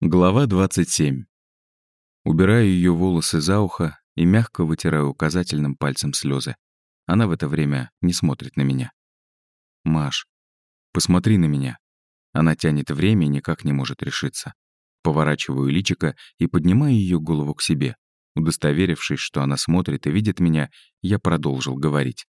Глава 27. Убираю ее волосы за ухо и мягко вытираю указательным пальцем слезы. Она в это время не смотрит на меня. «Маш, посмотри на меня». Она тянет время и никак не может решиться. Поворачиваю личико и поднимаю ее голову к себе. Удостоверившись, что она смотрит и видит меня, я продолжил говорить.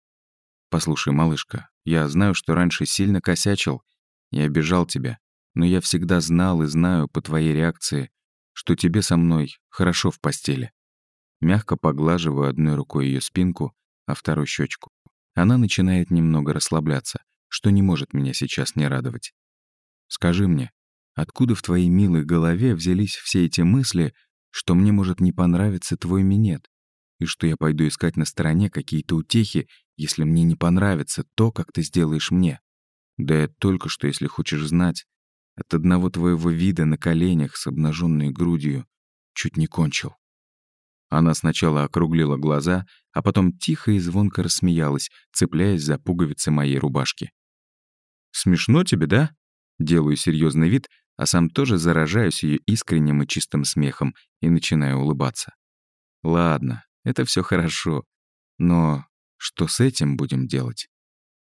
«Послушай, малышка, я знаю, что раньше сильно косячил и обижал тебя, но я всегда знал и знаю по твоей реакции, что тебе со мной хорошо в постели. Мягко поглаживаю одной рукой ее спинку, а второй щечку. Она начинает немного расслабляться, что не может меня сейчас не радовать. Скажи мне, откуда в твоей милой голове взялись все эти мысли, что мне может не понравиться твой минет, и что я пойду искать на стороне какие-то утехи, если мне не понравится то, как ты сделаешь мне? Да только что, если хочешь знать, от одного твоего вида на коленях с обнаженной грудью чуть не кончил. Она сначала округлила глаза, а потом тихо и звонко рассмеялась, цепляясь за пуговицы моей рубашки. «Смешно тебе, да?» Делаю серьезный вид, а сам тоже заражаюсь ее искренним и чистым смехом и начинаю улыбаться. «Ладно, это все хорошо, но что с этим будем делать?»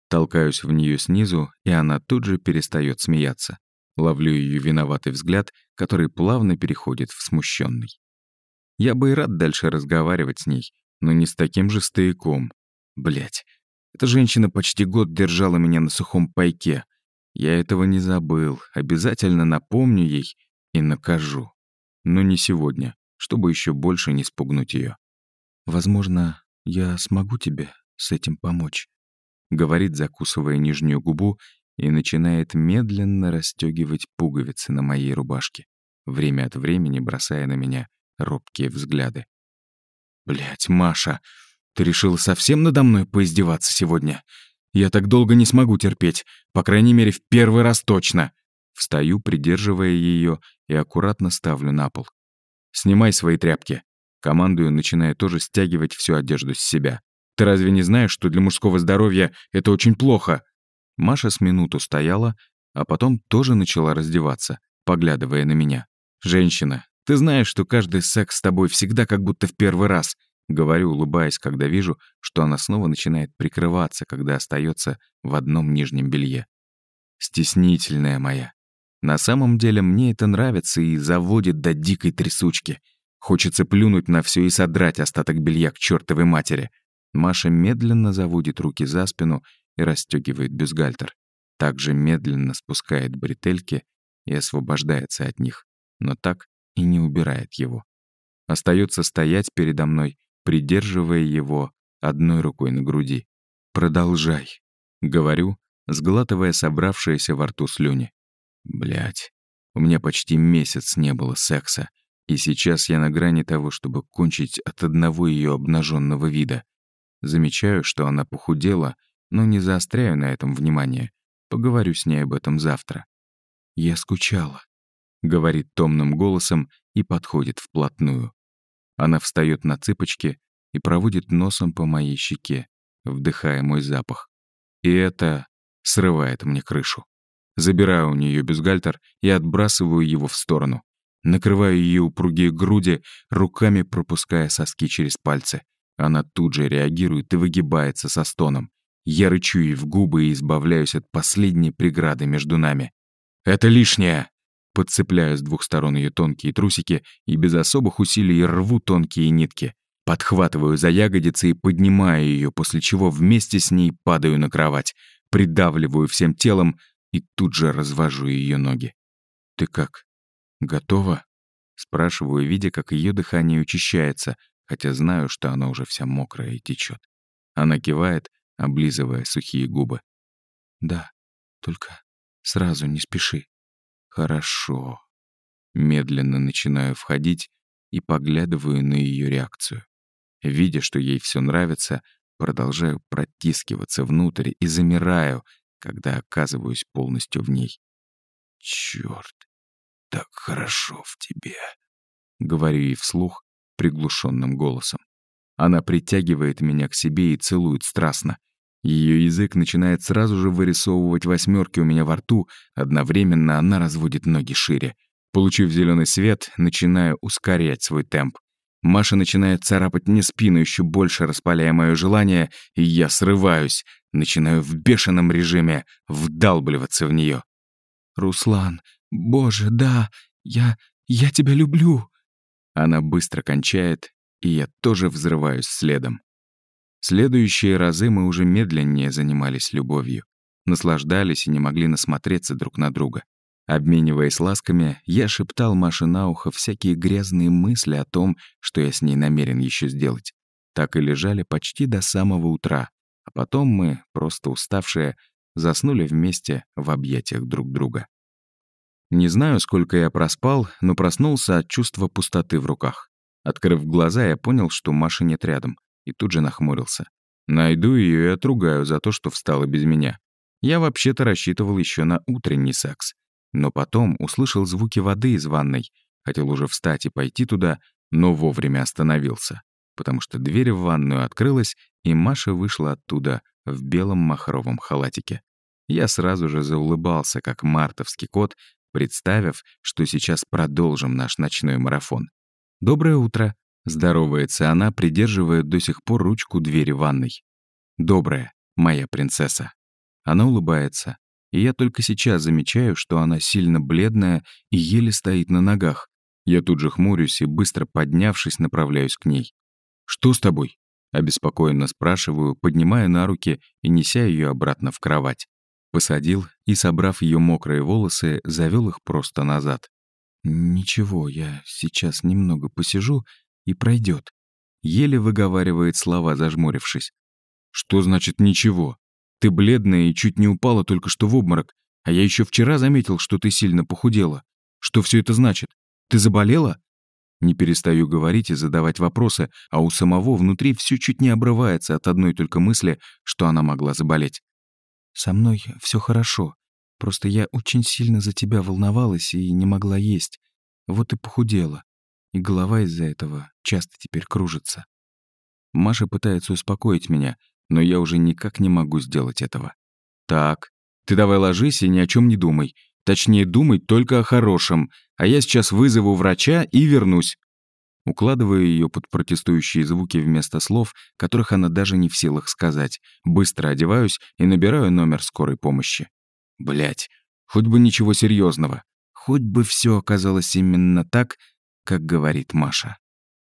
Толкаюсь в нее снизу, и она тут же перестает смеяться. Ловлю ее виноватый взгляд, который плавно переходит в смущенный. Я бы и рад дальше разговаривать с ней, но не с таким же стояком. Блять, эта женщина почти год держала меня на сухом пайке. Я этого не забыл, обязательно напомню ей и накажу. Но не сегодня, чтобы еще больше не спугнуть ее. «Возможно, я смогу тебе с этим помочь», — говорит, закусывая нижнюю губу и начинает медленно расстегивать пуговицы на моей рубашке, время от времени бросая на меня робкие взгляды. Блять, Маша, ты решила совсем надо мной поиздеваться сегодня? Я так долго не смогу терпеть, по крайней мере, в первый раз точно!» Встаю, придерживая ее, и аккуратно ставлю на пол. «Снимай свои тряпки». Командую, начиная тоже стягивать всю одежду с себя. «Ты разве не знаешь, что для мужского здоровья это очень плохо?» Маша с минуту стояла, а потом тоже начала раздеваться, поглядывая на меня. «Женщина, ты знаешь, что каждый секс с тобой всегда как будто в первый раз», говорю, улыбаясь, когда вижу, что она снова начинает прикрываться, когда остается в одном нижнем белье. Стеснительная моя. На самом деле мне это нравится и заводит до дикой трясучки. Хочется плюнуть на все и содрать остаток белья к чертовой матери. Маша медленно заводит руки за спину и расстегивает бюстгальтер. Также медленно спускает бретельки и освобождается от них, но так и не убирает его. Остается стоять передо мной, придерживая его одной рукой на груди. «Продолжай», — говорю, сглатывая собравшиеся во рту слюни. Блять, у меня почти месяц не было секса, и сейчас я на грани того, чтобы кончить от одного ее обнаженного вида. Замечаю, что она похудела, но не заостряю на этом внимание. Поговорю с ней об этом завтра. «Я скучала», — говорит томным голосом и подходит вплотную. Она встает на цыпочки и проводит носом по моей щеке, вдыхая мой запах. И это срывает мне крышу. Забираю у нее бюстгальтер и отбрасываю его в сторону. Накрываю ее упругие груди, руками пропуская соски через пальцы. Она тут же реагирует и выгибается со стоном. Я рычу ей в губы и избавляюсь от последней преграды между нами. «Это лишнее!» Подцепляю с двух сторон ее тонкие трусики и без особых усилий рву тонкие нитки. Подхватываю за ягодицы и поднимаю ее, после чего вместе с ней падаю на кровать, придавливаю всем телом и тут же развожу ее ноги. «Ты как? Готова?» Спрашиваю, видя, как ее дыхание учащается, хотя знаю, что она уже вся мокрая и течет. Она кивает, облизывая сухие губы. «Да, только сразу не спеши». «Хорошо». Медленно начинаю входить и поглядываю на ее реакцию. Видя, что ей все нравится, продолжаю протискиваться внутрь и замираю, когда оказываюсь полностью в ней. «Чёрт, так хорошо в тебе», — говорю ей вслух приглушенным голосом. Она притягивает меня к себе и целует страстно. Ее язык начинает сразу же вырисовывать восьмерки у меня во рту, одновременно она разводит ноги шире. Получив зеленый свет, начинаю ускорять свой темп. Маша начинает царапать мне спину, еще больше распаляя мое желание, и я срываюсь, начинаю в бешеном режиме вдалбливаться в нее. «Руслан, боже, да, я... я тебя люблю!» Она быстро кончает, и я тоже взрываюсь следом. Следующие разы мы уже медленнее занимались любовью, наслаждались и не могли насмотреться друг на друга. Обмениваясь ласками, я шептал Маше на ухо всякие грязные мысли о том, что я с ней намерен еще сделать. Так и лежали почти до самого утра, а потом мы, просто уставшие, заснули вместе в объятиях друг друга. Не знаю, сколько я проспал, но проснулся от чувства пустоты в руках. Открыв глаза, я понял, что Маши нет рядом, и тут же нахмурился. Найду ее и отругаю за то, что встала без меня. Я вообще-то рассчитывал еще на утренний секс. Но потом услышал звуки воды из ванной. Хотел уже встать и пойти туда, но вовремя остановился, потому что дверь в ванную открылась, и Маша вышла оттуда в белом махровом халатике. Я сразу же заулыбался, как мартовский кот, представив, что сейчас продолжим наш ночной марафон. «Доброе утро», — здоровается она, придерживая до сих пор ручку двери ванной. «Доброе, моя принцесса». Она улыбается, и я только сейчас замечаю, что она сильно бледная и еле стоит на ногах. Я тут же хмурюсь и, быстро поднявшись, направляюсь к ней. «Что с тобой?» — обеспокоенно спрашиваю, поднимая на руки и неся ее обратно в кровать. Посадил и, собрав ее мокрые волосы, завел их просто назад. «Ничего, я сейчас немного посижу, и пройдет. Еле выговаривает слова, зажмурившись. «Что значит «ничего»?» Ты бледная и чуть не упала только что в обморок, а я еще вчера заметил, что ты сильно похудела. Что все это значит? Ты заболела?» Не перестаю говорить и задавать вопросы, а у самого внутри все чуть не обрывается от одной только мысли, что она могла заболеть. «Со мной все хорошо. Просто я очень сильно за тебя волновалась и не могла есть. Вот и похудела. И голова из-за этого часто теперь кружится». Маша пытается успокоить меня, но я уже никак не могу сделать этого. Так, ты давай ложись и ни о чем не думай. Точнее, думай только о хорошем, а я сейчас вызову врача и вернусь. Укладываю ее под протестующие звуки вместо слов, которых она даже не в силах сказать. Быстро одеваюсь и набираю номер скорой помощи. Блять, хоть бы ничего серьезного, Хоть бы все оказалось именно так, как говорит Маша.